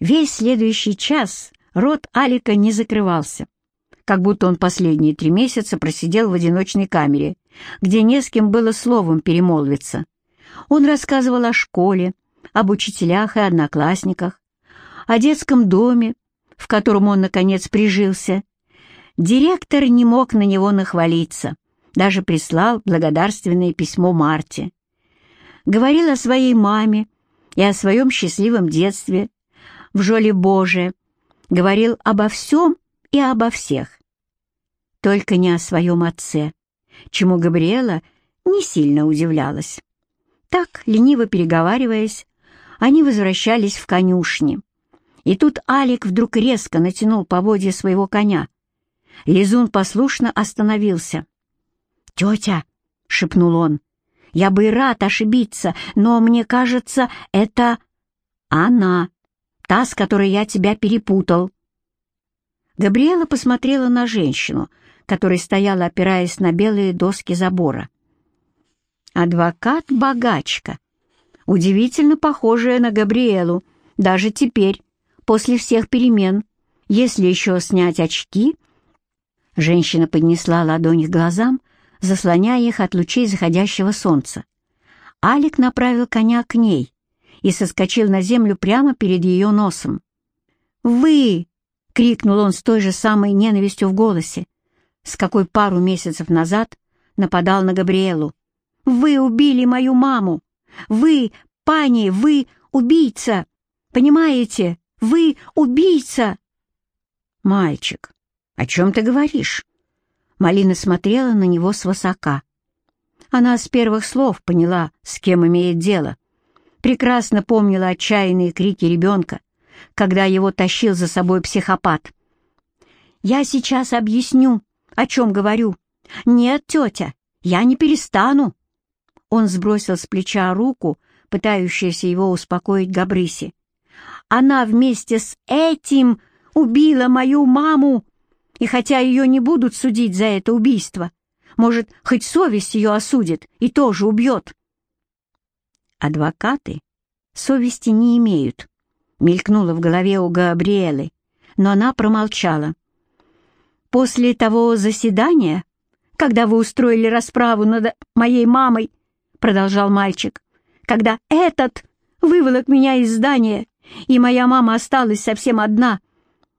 Весь следующий час рот Алика не закрывался, как будто он последние три месяца просидел в одиночной камере, где не с кем было словом перемолвиться. Он рассказывал о школе, об учителях и одноклассниках, о детском доме, в котором он, наконец, прижился. Директор не мог на него нахвалиться, даже прислал благодарственное письмо Марте. Говорил о своей маме и о своем счастливом детстве в Жоле Боже, говорил обо всем и обо всех. Только не о своем отце, чему Габриэла не сильно удивлялась. Так, лениво переговариваясь, они возвращались в конюшни. И тут Алик вдруг резко натянул поводья своего коня. Лизун послушно остановился. «Тетя!» — шепнул он. «Я бы и рад ошибиться, но мне кажется, это она, та, с которой я тебя перепутал». Габриэла посмотрела на женщину, которая стояла, опираясь на белые доски забора. Адвокат-богачка, удивительно похожая на Габриэлу, даже теперь, после всех перемен, если еще снять очки. Женщина поднесла ладонь к глазам, заслоняя их от лучей заходящего солнца. Алик направил коня к ней и соскочил на землю прямо перед ее носом. «Вы!» — крикнул он с той же самой ненавистью в голосе, с какой пару месяцев назад нападал на Габриэлу. «Вы убили мою маму! Вы, пани, вы убийца! Понимаете? Вы убийца!» «Мальчик, о чем ты говоришь?» Малина смотрела на него свысока. Она с первых слов поняла, с кем имеет дело. Прекрасно помнила отчаянные крики ребенка, когда его тащил за собой психопат. «Я сейчас объясню, о чем говорю. Нет, тетя, я не перестану». Он сбросил с плеча руку, пытающуюся его успокоить Габрыси. «Она вместе с этим убила мою маму, и хотя ее не будут судить за это убийство, может, хоть совесть ее осудит и тоже убьет». Адвокаты совести не имеют, мелькнуло в голове у Габриэлы, но она промолчала. После того заседания, когда вы устроили расправу над моей мамой, продолжал мальчик, когда этот выволок меня из здания, и моя мама осталась совсем одна,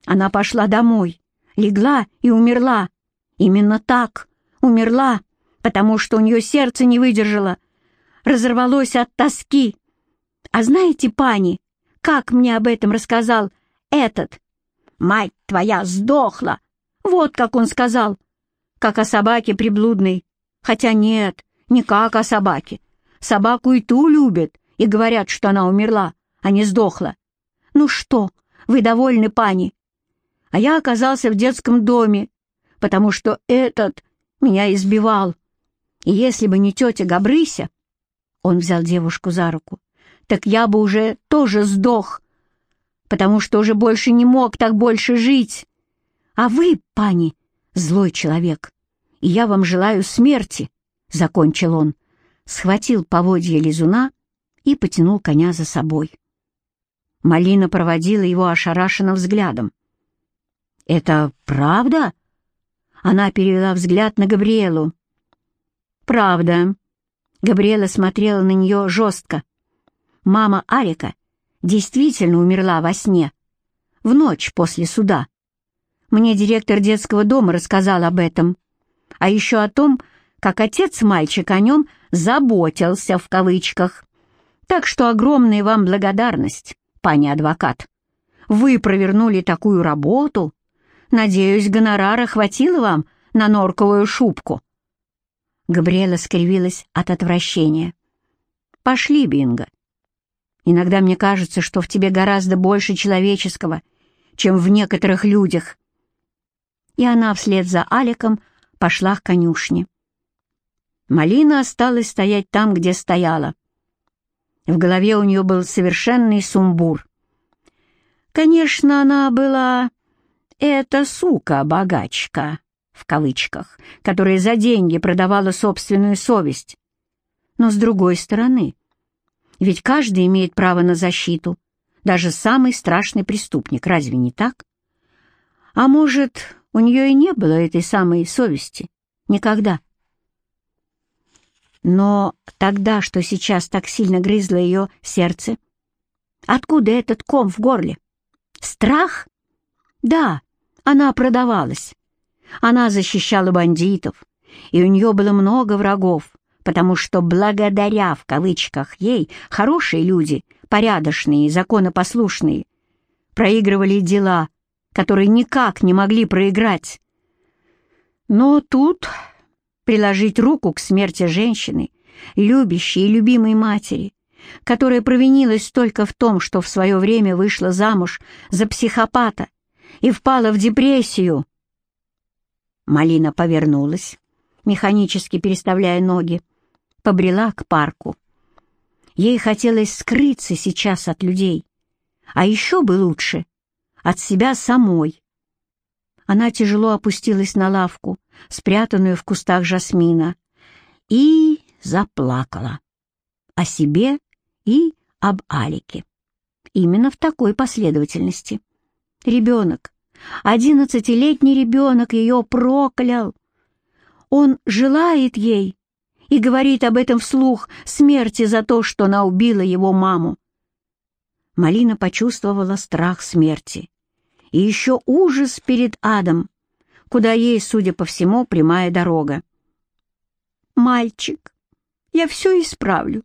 она пошла домой, легла и умерла. Именно так, умерла, потому что у нее сердце не выдержало, разорвалось от тоски. А знаете, пани, как мне об этом рассказал этот? Мать твоя сдохла, вот как он сказал. Как о собаке приблудной. Хотя нет, не как о собаке. Собаку и ту любят, и говорят, что она умерла, а не сдохла. Ну что, вы довольны, пани? А я оказался в детском доме, потому что этот меня избивал. И если бы не тетя Габрыся, он взял девушку за руку, так я бы уже тоже сдох, потому что уже больше не мог так больше жить. А вы, пани, злой человек, и я вам желаю смерти, — закончил он, схватил поводья лизуна и потянул коня за собой. Малина проводила его ошарашенным взглядом. «Это правда?» Она перевела взгляд на Габриэлу. «Правда». Габриэла смотрела на нее жестко. Мама Арика действительно умерла во сне, в ночь после суда. Мне директор детского дома рассказал об этом. А еще о том, как отец мальчика о нем «заботился» в кавычках. Так что огромная вам благодарность, пани адвокат. Вы провернули такую работу. Надеюсь, гонорара хватило вам на норковую шубку. Габриэла скривилась от отвращения. «Пошли, Бинго. Иногда мне кажется, что в тебе гораздо больше человеческого, чем в некоторых людях и она вслед за Аликом пошла к конюшне. Малина осталась стоять там, где стояла. В голове у нее был совершенный сумбур. Конечно, она была «эта сука-богачка», в кавычках, которая за деньги продавала собственную совесть. Но с другой стороны, ведь каждый имеет право на защиту, даже самый страшный преступник, разве не так? А может, у нее и не было этой самой совести? Никогда. Но тогда, что сейчас так сильно грызло ее сердце, откуда этот ком в горле? Страх? Да, она продавалась. Она защищала бандитов, и у нее было много врагов, потому что благодаря, в кавычках, ей, хорошие люди, порядочные, законопослушные, проигрывали дела, которые никак не могли проиграть. Но тут приложить руку к смерти женщины, любящей и любимой матери, которая провинилась только в том, что в свое время вышла замуж за психопата и впала в депрессию. Малина повернулась, механически переставляя ноги, побрела к парку. Ей хотелось скрыться сейчас от людей, а еще бы лучше — от себя самой. Она тяжело опустилась на лавку, спрятанную в кустах жасмина, и заплакала. О себе и об Алике. Именно в такой последовательности. Ребенок, одиннадцатилетний ребенок ее проклял. Он желает ей и говорит об этом вслух смерти за то, что она убила его маму. Малина почувствовала страх смерти и еще ужас перед адом, куда ей, судя по всему, прямая дорога. «Мальчик, я все исправлю.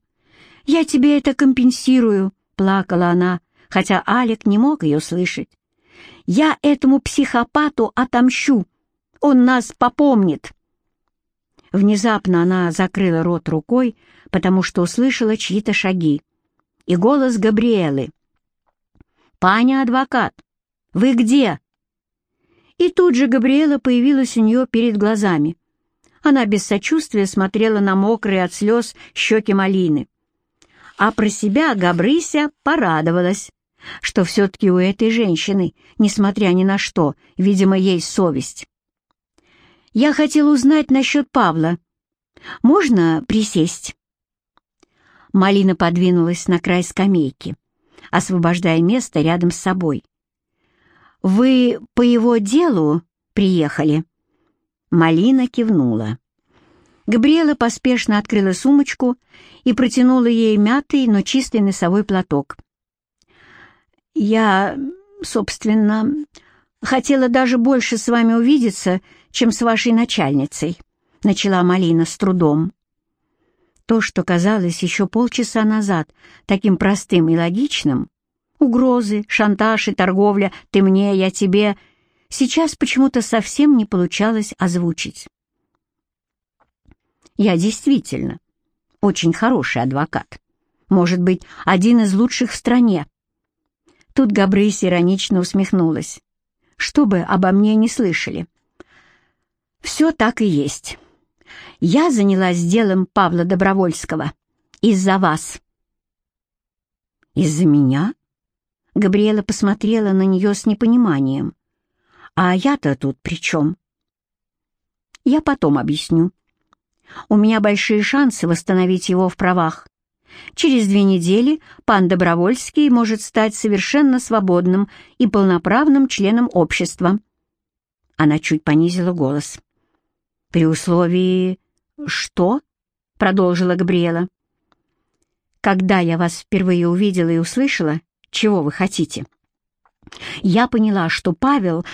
Я тебе это компенсирую», — плакала она, хотя Алик не мог ее слышать. «Я этому психопату отомщу. Он нас попомнит». Внезапно она закрыла рот рукой, потому что услышала чьи-то шаги. И голос Габриэлы. «Паня адвокат, вы где?» И тут же Габриэла появилась у нее перед глазами. Она без сочувствия смотрела на мокрые от слез щеки малины. А про себя Габрыся порадовалась, что все-таки у этой женщины, несмотря ни на что, видимо, есть совесть. «Я хотел узнать насчет Павла. Можно присесть?» Малина подвинулась на край скамейки, освобождая место рядом с собой. «Вы по его делу приехали?» Малина кивнула. Габриэла поспешно открыла сумочку и протянула ей мятый, но чистый носовой платок. «Я, собственно, хотела даже больше с вами увидеться, чем с вашей начальницей», — начала Малина с трудом. То, что казалось еще полчаса назад таким простым и логичным, Угрозы, шантаж и торговля «ты мне, я тебе» сейчас почему-то совсем не получалось озвучить. Я действительно очень хороший адвокат. Может быть, один из лучших в стране. Тут Габрысь иронично усмехнулась. Что бы обо мне не слышали. Все так и есть. Я занялась делом Павла Добровольского. Из-за вас. Из-за меня? Габриэла посмотрела на нее с непониманием. «А я-то тут при чем?» «Я потом объясню. У меня большие шансы восстановить его в правах. Через две недели пан Добровольский может стать совершенно свободным и полноправным членом общества». Она чуть понизила голос. «При условии... что?» — продолжила Габриэла. «Когда я вас впервые увидела и услышала, чего вы хотите?» «Я поняла, что Павел,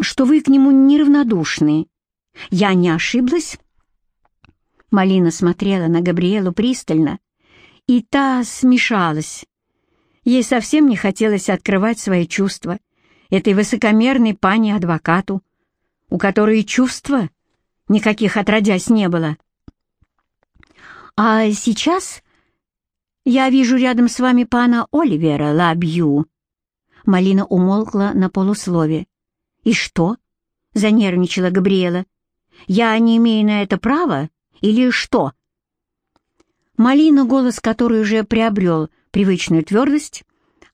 что вы к нему неравнодушны. Я не ошиблась?» Малина смотрела на Габриэлу пристально, и та смешалась. Ей совсем не хотелось открывать свои чувства этой высокомерной пани-адвокату, у которой чувства никаких отродясь не было. «А сейчас «Я вижу рядом с вами пана Оливера Лабью». Малина умолкла на полуслове. «И что?» — занервничала Габриэла. «Я не имею на это права? Или что?» Малина, голос которой уже приобрел привычную твердость,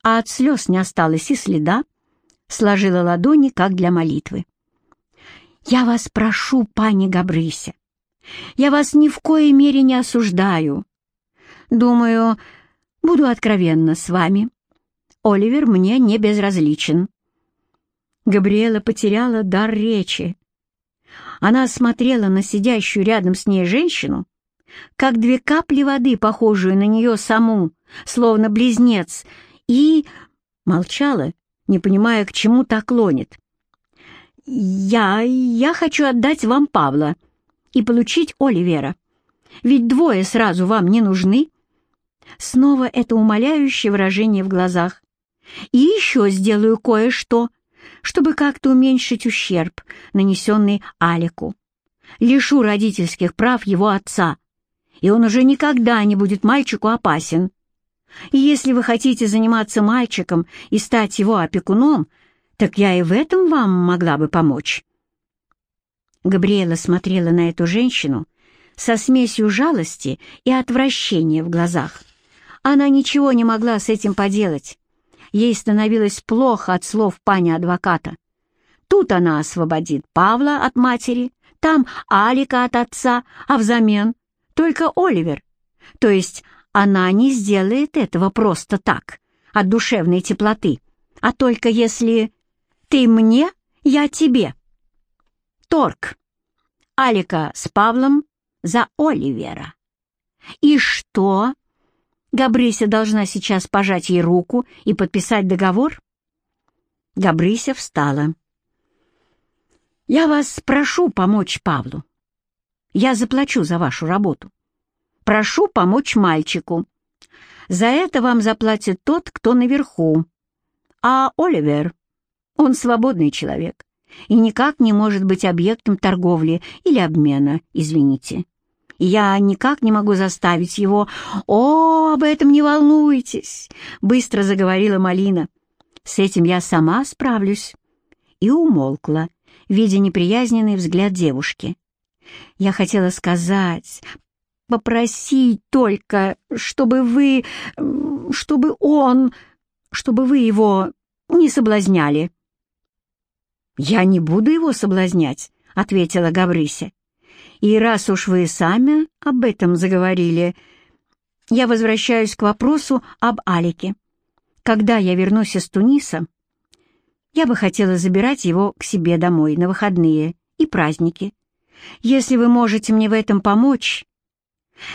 а от слез не осталось и следа, сложила ладони, как для молитвы. «Я вас прошу, пани Габрыся, я вас ни в коей мере не осуждаю. Думаю, буду откровенна с вами. Оливер мне не безразличен». Габриэла потеряла дар речи. Она смотрела на сидящую рядом с ней женщину, как две капли воды, похожую на нее саму, словно близнец, и молчала, не понимая, к чему так клонит. «Я... я хочу отдать вам Павла и получить Оливера. Ведь двое сразу вам не нужны». Снова это умоляющее выражение в глазах. «И еще сделаю кое-что, чтобы как-то уменьшить ущерб, нанесенный Алику. Лишу родительских прав его отца, и он уже никогда не будет мальчику опасен. И если вы хотите заниматься мальчиком и стать его опекуном, так я и в этом вам могла бы помочь». Габриэла смотрела на эту женщину со смесью жалости и отвращения в глазах. Она ничего не могла с этим поделать. Ей становилось плохо от слов пани адвоката. Тут она освободит Павла от матери, там Алика от отца, а взамен только Оливер. То есть она не сделает этого просто так, от душевной теплоты, а только если ты мне, я тебе. Торг. Алика с Павлом за Оливера. И что? Габрися должна сейчас пожать ей руку и подписать договор? Габрися встала. «Я вас прошу помочь Павлу. Я заплачу за вашу работу. Прошу помочь мальчику. За это вам заплатит тот, кто наверху. А Оливер, он свободный человек и никак не может быть объектом торговли или обмена, извините. Я никак не могу заставить его... О, об этом не волнуйтесь, быстро заговорила Малина. С этим я сама справлюсь. И умолкла, видя неприязненный взгляд девушки. Я хотела сказать, попросить только, чтобы вы... чтобы он... чтобы вы его не соблазняли». «Я не буду его соблазнять», — ответила Гаврыся. «И раз уж вы сами об этом заговорили, я возвращаюсь к вопросу об Алике. Когда я вернусь из Туниса, я бы хотела забирать его к себе домой на выходные и праздники. Если вы можете мне в этом помочь,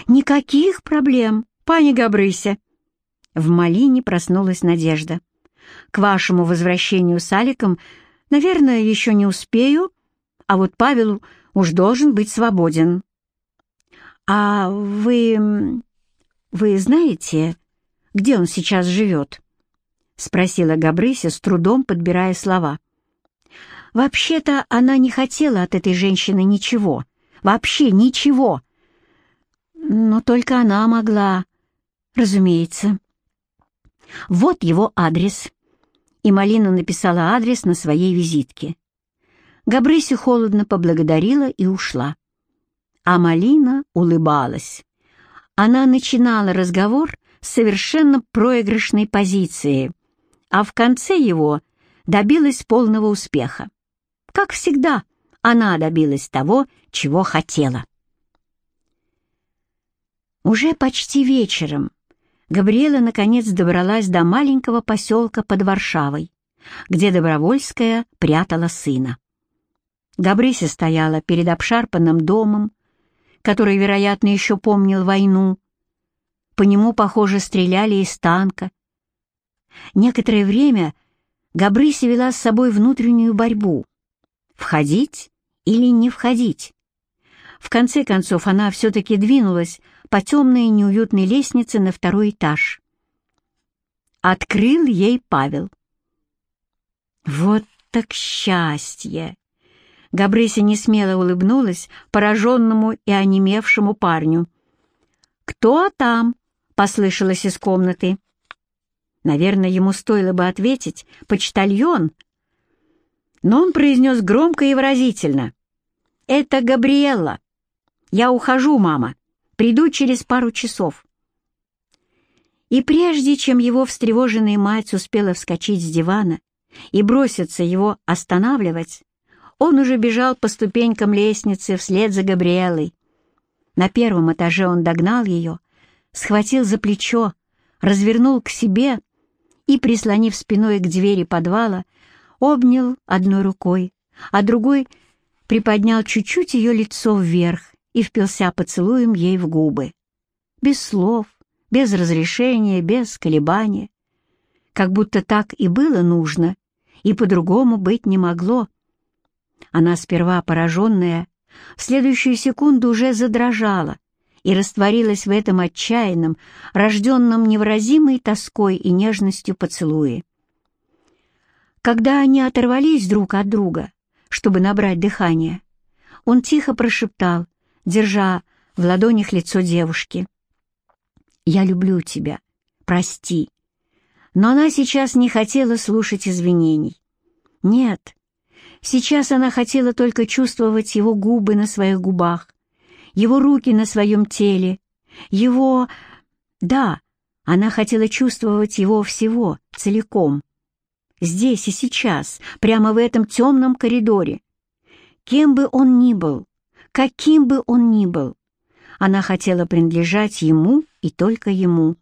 «Никаких проблем, пани Габрыся!» В Малине проснулась надежда. «К вашему возвращению с Аликом, наверное, еще не успею, а вот Павел уж должен быть свободен». «А вы... вы знаете, где он сейчас живет?» — спросила Габрыся, с трудом подбирая слова. Вообще-то она не хотела от этой женщины ничего, вообще ничего, но только она могла, разумеется. Вот его адрес. И Малина написала адрес на своей визитке. Габрыся холодно поблагодарила и ушла. А Малина улыбалась. Она начинала разговор с совершенно проигрышной позиции, а в конце его добилась полного успеха. Как всегда, она добилась того, чего хотела. Уже почти вечером Габриэла наконец добралась до маленького поселка под Варшавой, где Добровольская прятала сына. Габрися стояла перед обшарпанным домом, который, вероятно, еще помнил войну. По нему, похоже, стреляли из танка. Некоторое время Габрися вела с собой внутреннюю борьбу. Входить или не входить? В конце концов, она все-таки двинулась по темной и неуютной лестнице на второй этаж. Открыл ей Павел. «Вот так счастье!» Габрыся несмело улыбнулась пораженному и онемевшему парню. «Кто там?» — послышалось из комнаты. Наверное, ему стоило бы ответить «почтальон», но он произнес громко и выразительно. «Это Габриэлла. Я ухожу, мама. Приду через пару часов». И прежде чем его встревоженная мать успела вскочить с дивана и броситься его останавливать, он уже бежал по ступенькам лестницы вслед за Габриэлой. На первом этаже он догнал ее, схватил за плечо, развернул к себе и, прислонив спиной к двери подвала, обнял одной рукой, а другой приподнял чуть-чуть ее лицо вверх и впился поцелуем ей в губы. Без слов, без разрешения, без колебания. Как будто так и было нужно, и по-другому быть не могло. Она сперва пораженная, в следующую секунду уже задрожала и растворилась в этом отчаянном, рожденном невыразимой тоской и нежностью поцелуе. Когда они оторвались друг от друга, чтобы набрать дыхание, он тихо прошептал, держа в ладонях лицо девушки. «Я люблю тебя. Прости». Но она сейчас не хотела слушать извинений. Нет, сейчас она хотела только чувствовать его губы на своих губах, его руки на своем теле, его... Да, она хотела чувствовать его всего, целиком. Здесь и сейчас, прямо в этом темном коридоре. Кем бы он ни был, каким бы он ни был, она хотела принадлежать ему и только ему.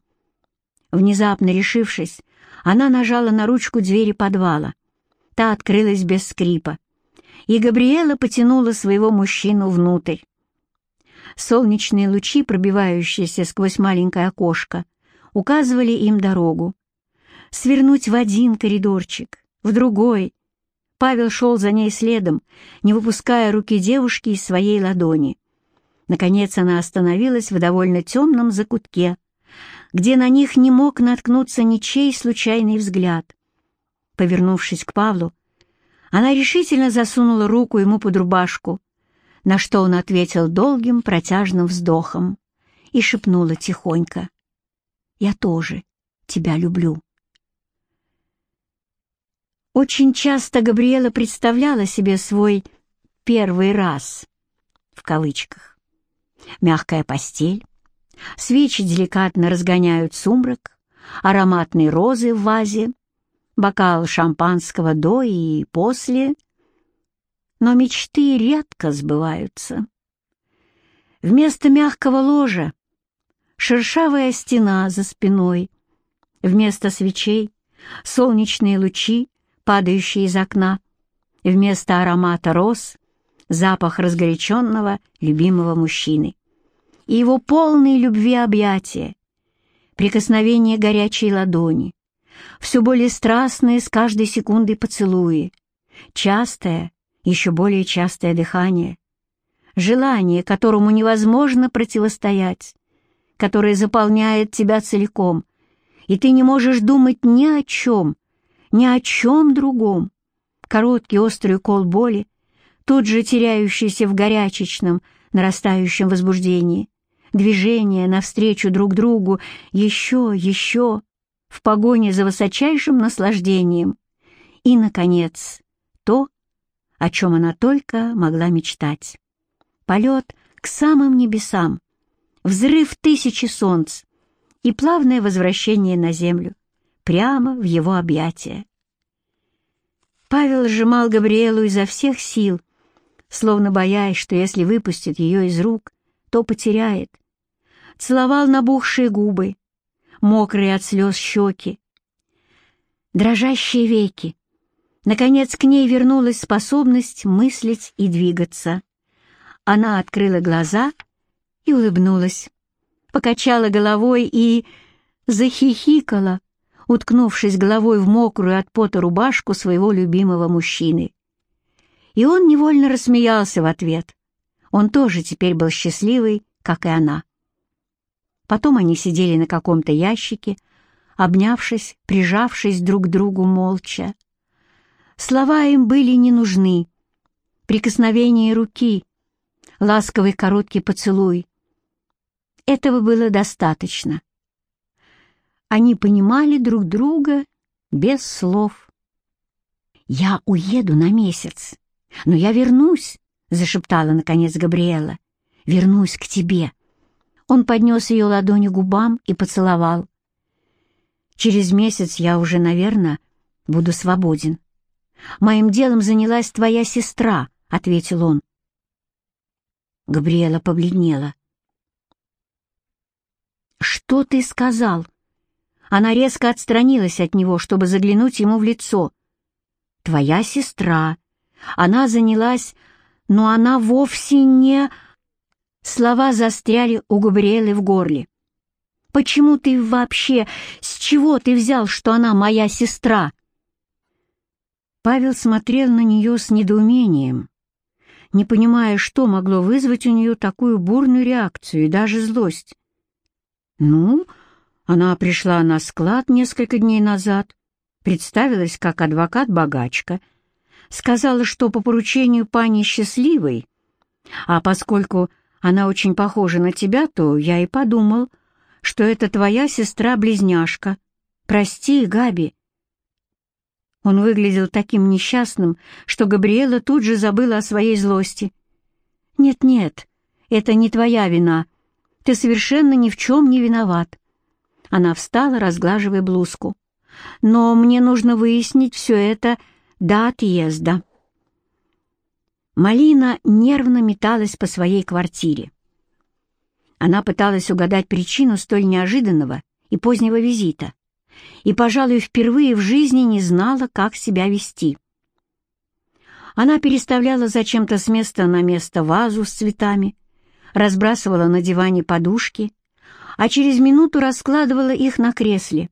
Внезапно решившись, она нажала на ручку двери подвала. Та открылась без скрипа, и Габриэла потянула своего мужчину внутрь. Солнечные лучи, пробивающиеся сквозь маленькое окошко, указывали им дорогу. Свернуть в один коридорчик, в другой. Павел шел за ней следом, не выпуская руки девушки из своей ладони. Наконец она остановилась в довольно темном закутке, где на них не мог наткнуться ничей случайный взгляд. Повернувшись к Павлу, она решительно засунула руку ему под рубашку, на что он ответил долгим протяжным вздохом и шепнула тихонько. «Я тоже тебя люблю». Очень часто Габриэла представляла себе свой «первый раз» в кавычках. Мягкая постель, свечи деликатно разгоняют сумрак, ароматные розы в вазе, бокал шампанского до и после — но мечты редко сбываются. Вместо мягкого ложа — шершавая стена за спиной, вместо свечей — солнечные лучи, падающие из окна, вместо аромата роз — запах разгоряченного любимого мужчины. И его полные любви объятия, прикосновение горячей ладони, все более страстные с каждой секундой поцелуи, частое, еще более частое дыхание, желание, которому невозможно противостоять, которое заполняет тебя целиком, и ты не можешь думать ни о чем, ни о чем другом. Короткий острый укол боли, тут же теряющийся в горячечном, нарастающем возбуждении, движение навстречу друг другу, еще, еще, в погоне за высочайшим наслаждением. И, наконец, то, о чем она только могла мечтать. Полет к самым небесам, взрыв тысячи солнц и плавное возвращение на землю, прямо в его объятия. Павел сжимал Габриэлу изо всех сил, словно боясь, что если выпустит ее из рук, то потеряет. Целовал набухшие губы, мокрые от слез щеки, дрожащие веки, Наконец к ней вернулась способность мыслить и двигаться. Она открыла глаза и улыбнулась, покачала головой и захихикала, уткнувшись головой в мокрую от пота рубашку своего любимого мужчины. И он невольно рассмеялся в ответ. Он тоже теперь был счастливый, как и она. Потом они сидели на каком-то ящике, обнявшись, прижавшись друг к другу молча. Слова им были не нужны. Прикосновение руки, ласковый короткий поцелуй. Этого было достаточно. Они понимали друг друга без слов. «Я уеду на месяц, но я вернусь», — зашептала, наконец, Габриэла. «Вернусь к тебе». Он поднес ее ладони губам и поцеловал. «Через месяц я уже, наверное, буду свободен». «Моим делом занялась твоя сестра», — ответил он. Габриэла побледнела. «Что ты сказал?» Она резко отстранилась от него, чтобы заглянуть ему в лицо. «Твоя сестра. Она занялась, но она вовсе не...» Слова застряли у Габриэлы в горле. «Почему ты вообще... С чего ты взял, что она моя сестра?» Павел смотрел на нее с недоумением, не понимая, что могло вызвать у нее такую бурную реакцию и даже злость. «Ну, она пришла на склад несколько дней назад, представилась как адвокат-богачка, сказала, что по поручению пани счастливой, а поскольку она очень похожа на тебя, то я и подумал, что это твоя сестра-близняшка. Прости, Габи». Он выглядел таким несчастным, что Габриэла тут же забыла о своей злости. «Нет-нет, это не твоя вина. Ты совершенно ни в чем не виноват». Она встала, разглаживая блузку. «Но мне нужно выяснить все это до отъезда». Малина нервно металась по своей квартире. Она пыталась угадать причину столь неожиданного и позднего визита, и, пожалуй, впервые в жизни не знала, как себя вести. Она переставляла зачем-то с места на место вазу с цветами, разбрасывала на диване подушки, а через минуту раскладывала их на кресле.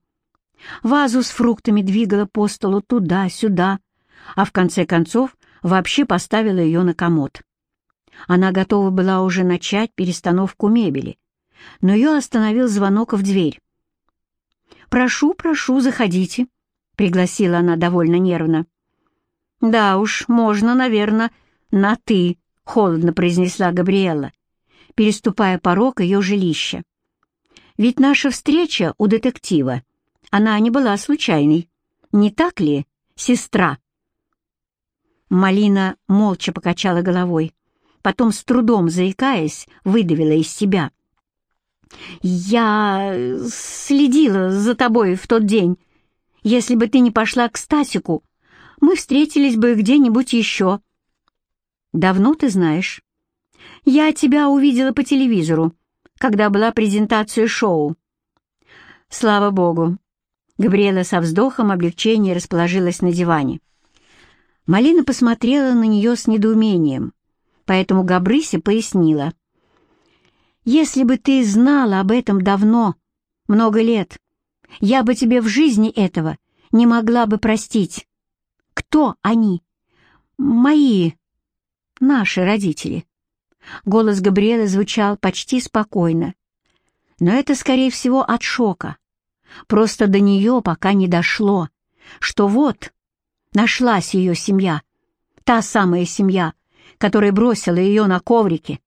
Вазу с фруктами двигала по столу туда-сюда, а в конце концов вообще поставила ее на комод. Она готова была уже начать перестановку мебели, но ее остановил звонок в дверь. «Прошу, прошу, заходите», — пригласила она довольно нервно. «Да уж, можно, наверное, на «ты», — холодно произнесла Габриэла, переступая порог ее жилища. «Ведь наша встреча у детектива, она не была случайной, не так ли, сестра?» Малина молча покачала головой, потом, с трудом заикаясь, выдавила из себя. «Я следила за тобой в тот день. Если бы ты не пошла к Стасику, мы встретились бы где-нибудь еще». «Давно ты знаешь?» «Я тебя увидела по телевизору, когда была презентация шоу». «Слава Богу!» Габриэла со вздохом облегчения расположилась на диване. Малина посмотрела на нее с недоумением, поэтому Габрыся пояснила. «Если бы ты знала об этом давно, много лет, я бы тебе в жизни этого не могла бы простить. Кто они? Мои, наши родители». Голос Габриэлы звучал почти спокойно, но это, скорее всего, от шока. Просто до нее пока не дошло, что вот Нашлась ее семья, та самая семья, которая бросила ее на коврике.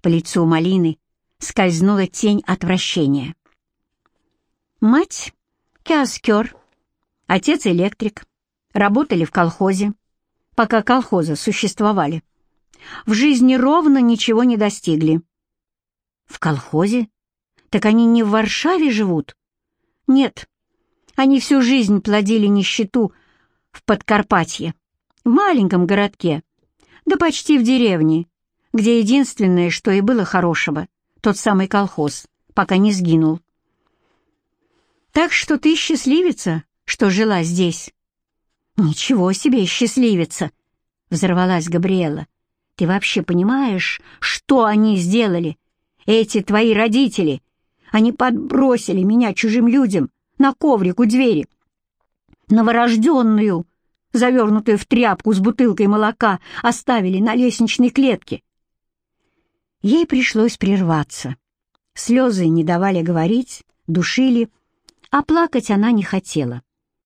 По лицу Малины скользнула тень отвращения. Мать — киоскер, отец — электрик, работали в колхозе, пока колхозы существовали. В жизни ровно ничего не достигли. В колхозе? Так они не в Варшаве живут? Нет, они всю жизнь плодили нищету в Подкарпатье, в маленьком городке, да почти в деревне, где единственное, что и было хорошего, тот самый колхоз, пока не сгинул. Так что ты счастливица, что жила здесь. Ничего себе счастливица, взорвалась Габриэла. Ты вообще понимаешь, что они сделали? Эти твои родители. Они подбросили меня чужим людям на коврик у двери новорожденную, завернутую в тряпку с бутылкой молока, оставили на лестничной клетке. Ей пришлось прерваться. Слезы не давали говорить, душили, а плакать она не хотела.